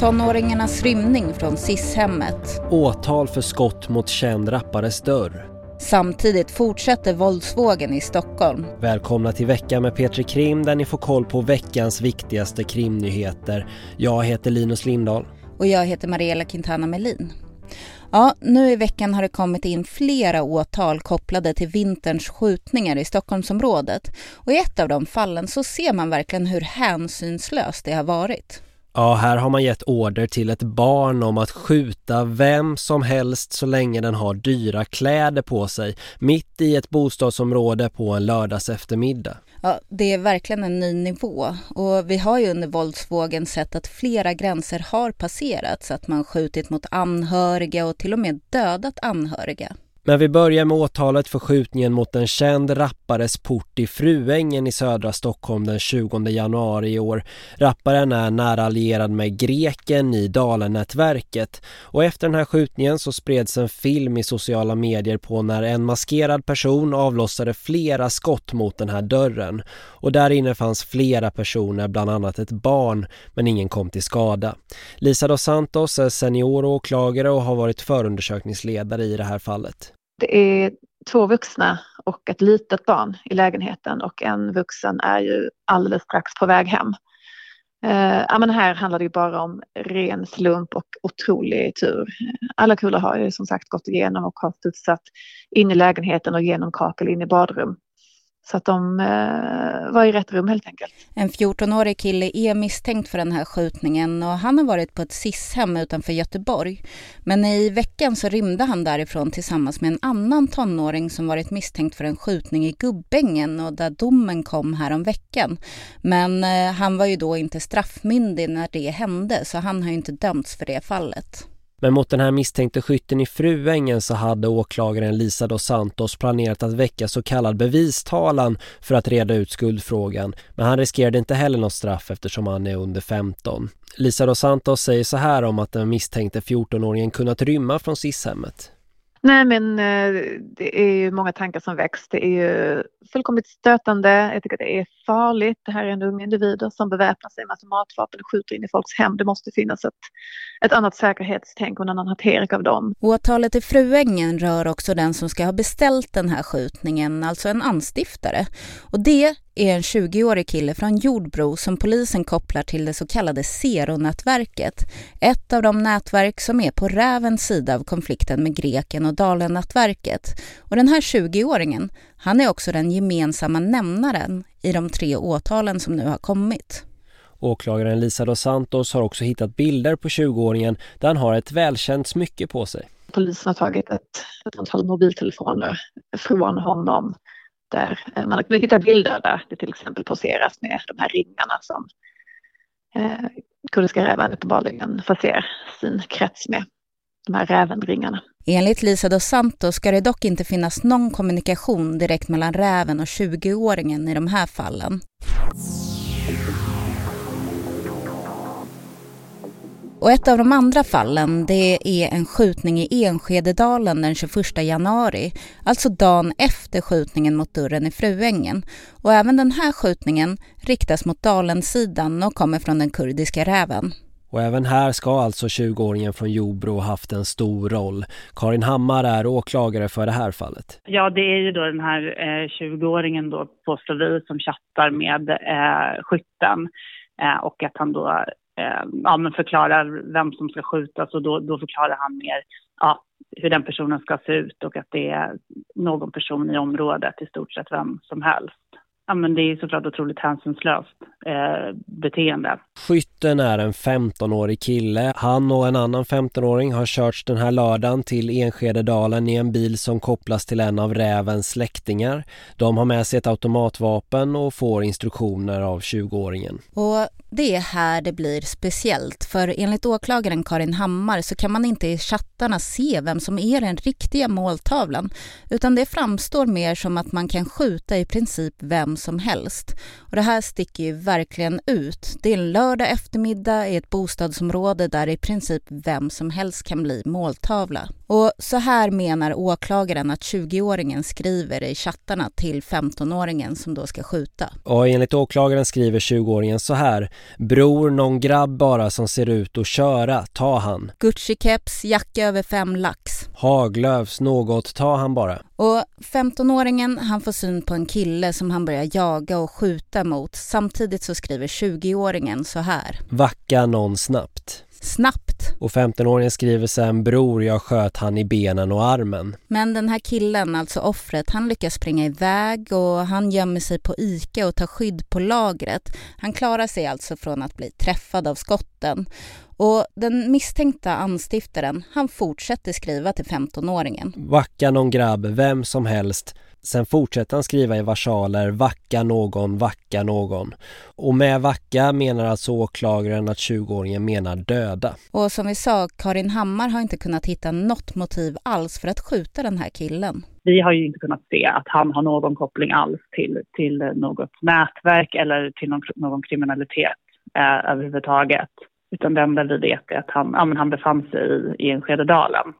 Tonåringarnas rymning från SIS-hemmet. Åtal för skott mot känd rappares dörr. Samtidigt fortsätter våldsvågen i Stockholm. Välkomna till veckan med Petri Krim där ni får koll på veckans viktigaste krimnyheter. Jag heter Linus Lindahl. Och jag heter Mariella Quintana Melin. Ja, nu i veckan har det kommit in flera åtal kopplade till vinterns skjutningar i Stockholmsområdet. Och i ett av de fallen så ser man verkligen hur hänsynslöst det har varit. Ja, här har man gett order till ett barn om att skjuta vem som helst så länge den har dyra kläder på sig mitt i ett bostadsområde på en lördags eftermiddag. Ja, det är verkligen en ny nivå och vi har ju under våldsvågen sett att flera gränser har passerats, att man skjutit mot anhöriga och till och med dödat anhöriga. Men vi börjar med åtalet för skjutningen mot en känd rappares port i Fruängen i södra Stockholm den 20 januari i år. Rapparen är nära allierad med greken i Dalenätverket och efter den här skjutningen så spreds en film i sociala medier på när en maskerad person avlossade flera skott mot den här dörren. Och där inne fanns flera personer, bland annat ett barn, men ingen kom till skada. Lisa dos Santos är senior åklagare och har varit förundersökningsledare i det här fallet. Det är två vuxna och ett litet barn i lägenheten och en vuxen är ju alldeles strax på väg hem. Eh, ja, men här handlar det ju bara om ren slump och otrolig tur. Alla kulor har ju som sagt gått igenom och har studsat in i lägenheten och genom kakel in i badrum. Så att de eh, var i rätt rum helt enkelt. En 14-årig kille är misstänkt för den här skjutningen och han har varit på ett SIS-hem utanför Göteborg. Men i veckan så rymde han därifrån tillsammans med en annan tonåring som varit misstänkt för en skjutning i Gubbängen och där domen kom häromveckan. veckan. Men eh, han var ju då inte straffmyndig när det hände så han har ju inte dömts för det fallet. Men mot den här misstänkte skytten i Fruängen så hade åklagaren Lisa dos Santos planerat att väcka så kallad bevistalan för att reda ut skuldfrågan. Men han riskerade inte heller något straff eftersom han är under 15. Lisa dos Santos säger så här om att den misstänkte 14-åringen kunnat rymma från SIS-hemmet. Nej men eh, det är ju många tankar som väcks. Det är ju fullkomligt stötande. Jag tycker att det är farligt. Det här är en ung individ som beväpnar sig med automatvapen och skjuter in i folks hem. Det måste finnas ett, ett annat säkerhetstänk och en annan hantering av dem. Åtalet i Fruängen rör också den som ska ha beställt den här skjutningen, alltså en anstiftare. Och det är en 20-årig kille från Jordbro som polisen kopplar till det så kallade Zero-nätverket. Ett av de nätverk som är på rävens sida av konflikten med greken och Dalen-nätverket. Och den här 20-åringen, han är också den gemensamma nämnaren i de tre åtalen som nu har kommit. Åklagaren Lisa dos Santos har också hittat bilder på 20-åringen där han har ett välkänt smycke på sig. Polisen har tagit ett, ett antal mobiltelefoner från honom där eh, man har kunnat hitta bilder där det till exempel poseras med de här ringarna som eh, kurdiska räven uppenbarligen förser sin krets med. De här rävenringarna. Enligt Lisa dos Santos ska det dock inte finnas någon kommunikation direkt mellan räven och 20-åringen i de här fallen. Och ett av de andra fallen det är en skjutning i Enskededalen den 21 januari, alltså dagen efter skjutningen mot dörren i Fruängen. Och även den här skjutningen riktas mot Dalensidan och kommer från den kurdiska räven. Och även här ska alltså 20-åringen från Jobro haft en stor roll. Karin Hammar är åklagare för det här fallet. Ja, det är ju då den här eh, 20-åringen då, påstår vi, som chattar med eh, skytten. Eh, och att han då eh, ja, men förklarar vem som ska skjutas och då, då förklarar han mer ja, hur den personen ska se ut och att det är någon person i området, i stort sett vem som helst. Ja, men det är såklart otroligt hänsynslöst eh, beteende. Skytten är en 15-årig kille. Han och en annan 15-åring har körts den här lördagen till Enskededalen i en bil som kopplas till en av rävens släktingar. De har med sig ett automatvapen och får instruktioner av 20-åringen. Och det är här det blir speciellt, för enligt åklagaren Karin Hammar så kan man inte i chattarna se vem som är den riktiga måltavlan, utan det framstår mer som att man kan skjuta i princip vem som helst. Och det här sticker ju verkligen ut. Det är en lördag eftermiddag i ett bostadsområde där i princip vem som helst kan bli måltavla. Och så här menar åklagaren att 20-åringen skriver i chattarna till 15-åringen som då ska skjuta. Och enligt åklagaren skriver 20-åringen så här. Bror, någon grabb bara som ser ut att köra, ta han. Gucci-keps, jacka över fem lax. Haglövs, något, ta han bara. Och 15-åringen han får syn på en kille som han börjar jaga och skjuta mot. Samtidigt så skriver 20-åringen så här. Vacka någon snabbt. Snabbt. Och 15-åringen skriver sen bror jag sköt han i benen och armen. Men den här killen, alltså offret, han lyckas springa iväg och han gömmer sig på Ica och tar skydd på lagret. Han klarar sig alltså från att bli träffad av skotten. Och den misstänkta anstiftaren, han fortsätter skriva till 15-åringen. Vacka någon grabb, vem som helst. Sen fortsätter han skriva i versaler vacka någon, vacka någon. Och med vacka menar alltså åklagaren att 20-åringen menar döda. Och som vi sa, Karin Hammar har inte kunnat hitta något motiv alls för att skjuta den här killen. Vi har ju inte kunnat se att han har någon koppling alls till, till något nätverk eller till någon, någon kriminalitet eh, överhuvudtaget. Utan det enda vi vet är att han, ja, han befann sig i, i Enskededalen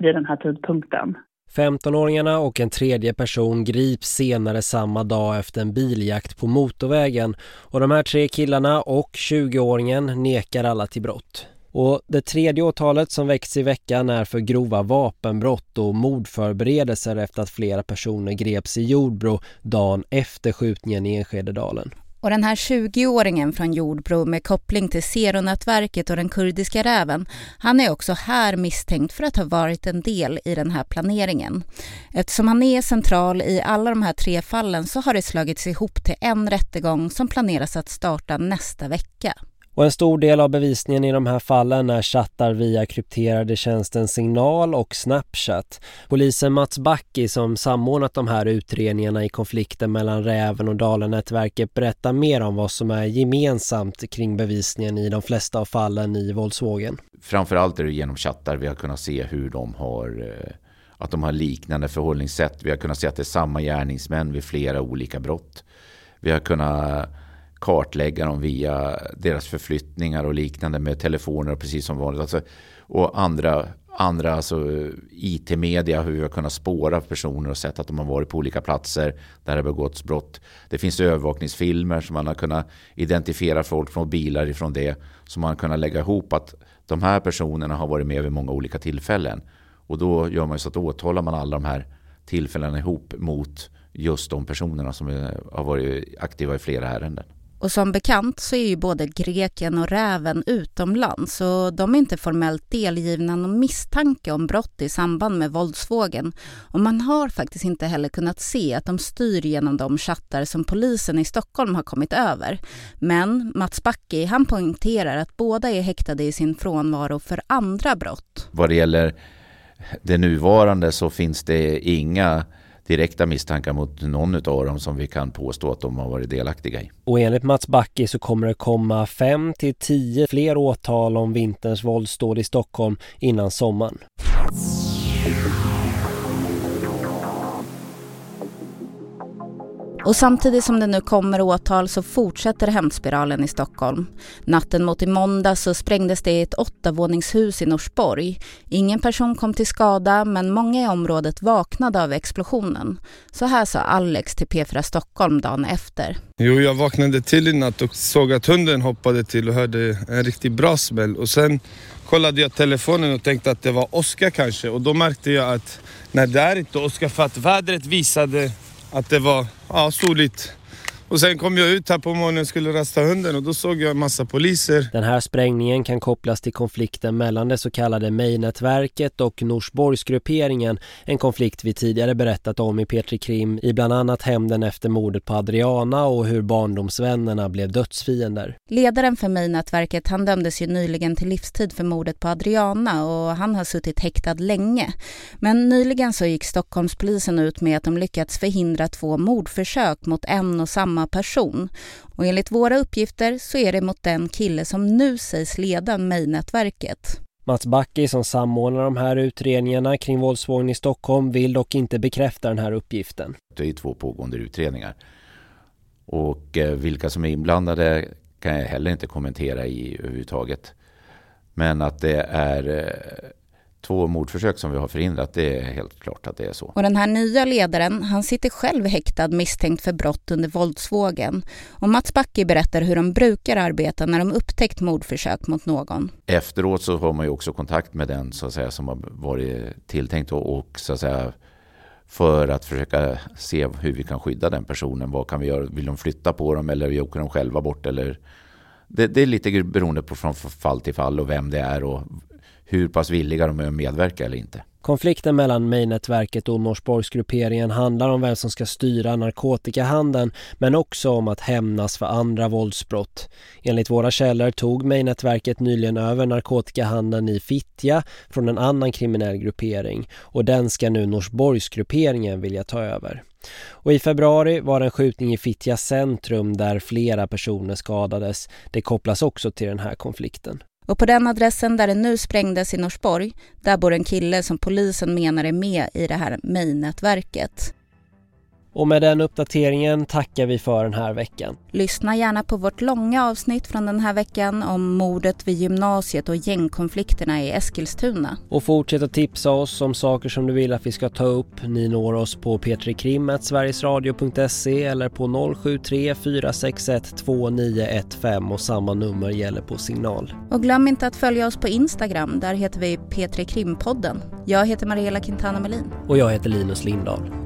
vid den här tidpunkten. 15-åringarna och en tredje person grips senare samma dag efter en biljakt på motorvägen och de här tre killarna och 20-åringen nekar alla till brott. Och det tredje åtalet som väcks i veckan är för grova vapenbrott och mordförberedelser efter att flera personer greps i Jordbro dagen efter skjutningen i Enskededalen. Och den här 20-åringen från Jordbro med koppling till Zeronätverket och den kurdiska räven, han är också här misstänkt för att ha varit en del i den här planeringen. Eftersom han är central i alla de här tre fallen så har det slagits ihop till en rättegång som planeras att starta nästa vecka. Och en stor del av bevisningen i de här fallen är chattar via krypterade tjänsten Signal och Snapchat. Polisen Mats Backi som samordnat de här utredningarna i konflikten mellan Räven och Dalenätverket berättar mer om vad som är gemensamt kring bevisningen i de flesta av fallen i våldsvågen. Framförallt är det genom chattar vi har kunnat se hur de har eh, att de har liknande förhållningssätt. Vi har kunnat se att det är samma gärningsmän vid flera olika brott. Vi har kunnat kartlägga dem via deras förflyttningar och liknande med telefoner och precis som vanligt. Alltså, och andra, andra alltså, IT-media, hur vi har kunnat spåra personer och sett att de har varit på olika platser där det har begåtts brott. Det finns övervakningsfilmer som man har kunnat identifiera folk från bilar ifrån det. Som man har kunnat lägga ihop att de här personerna har varit med vid många olika tillfällen. Och då gör man så att åtalar man alla de här tillfällena ihop mot just de personerna som har varit aktiva i flera ärenden. Och som bekant så är ju både greken och räven utomlands och de är inte formellt delgivna någon misstanke om brott i samband med våldsvågen. Och man har faktiskt inte heller kunnat se att de styr genom de chattar som polisen i Stockholm har kommit över. Men Mats Backe han poängterar att båda är häktade i sin frånvaro för andra brott. Vad det gäller det nuvarande så finns det inga direkta misstankar mot någon av dem som vi kan påstå att de har varit delaktiga i. Och enligt Mats Backi så kommer det komma fem till tio fler åtal om vinterns våldsdåd i Stockholm innan sommaren. Och samtidigt som det nu kommer åtal så fortsätter hämndspiralen i Stockholm. Natten mot i måndag så sprängdes det i ett åttavåningshus i Norsborg. Ingen person kom till skada men många i området vaknade av explosionen. Så här sa Alex till P4 Stockholm dagen efter. Jo, jag vaknade till i natt och såg att hunden hoppade till och hörde en riktigt bra smäll. Och sen kollade jag telefonen och tänkte att det var Oskar kanske. Och då märkte jag att nej, det är inte Oskar för att vädret visade att det var ja, soligt. Och sen kom jag ut här på morgonen och skulle rasta hunden och då såg jag en massa poliser. Den här sprängningen kan kopplas till konflikten mellan det så kallade Mej-nätverket och Norsborgsgrupperingen. En konflikt vi tidigare berättat om i Petri Krim i bland annat hämnden efter mordet på Adriana och hur barndomsvännerna blev dödsfiender. Ledaren för Mej-nätverket han dömdes ju nyligen till livstid för mordet på Adriana och han har suttit häktad länge. Men nyligen så gick Stockholmspolisen ut med att de lyckats förhindra två mordförsök mot en och samma samma person. Och enligt våra uppgifter så är det mot den kille som nu sägs leda Mej-nätverket. Mats Backi som samordnar de här utredningarna kring våldsvågen i Stockholm vill dock inte bekräfta den här uppgiften. Det är två pågående utredningar. Och eh, vilka som är inblandade kan jag heller inte kommentera i överhuvudtaget. Men att det är eh, två mordförsök som vi har förhindrat, det är helt klart att det är så. Och den här nya ledaren, han sitter själv häktad misstänkt för brott under våldsvågen. Och Mats Backe berättar hur de brukar arbeta när de upptäckt mordförsök mot någon. Efteråt så har man ju också kontakt med den så att säga, som har varit tilltänkt och, och så att säga för att försöka se hur vi kan skydda den personen. Vad kan vi göra? Vill de flytta på dem eller åker de själva bort? Eller det, det är lite beroende på från fall till fall och vem det är och hur pass villiga de är att medverka eller inte. Konflikten mellan Mejnätverket och Norsborgsgrupperingen handlar om vem som ska styra narkotikahandeln men också om att hämnas för andra våldsbrott. Enligt våra källor tog Mejnätverket nyligen över narkotikahandeln i Fittja från en annan kriminell gruppering och den ska nu Norsborgsgrupperingen vilja ta över. Och i februari var det en skjutning i Fittja centrum där flera personer skadades. Det kopplas också till den här konflikten. Och på den adressen där det nu sprängdes i Norsborg, där bor en kille som polisen menar är med i det här main-nätverket. Och med den uppdateringen tackar vi för den här veckan. Lyssna gärna på vårt långa avsnitt från den här veckan om mordet vid gymnasiet och gängkonflikterna i Eskilstuna. Och fortsätt att tipsa oss om saker som du vill att vi ska ta upp. Ni når oss på p3krim.sverigesradio.se eller på 073 461 2915 och samma nummer gäller på signal. Och glöm inte att följa oss på Instagram, där heter vi P3 Krimpodden. Jag heter Mariella Quintana Melin. Och jag heter Linus Lindahl.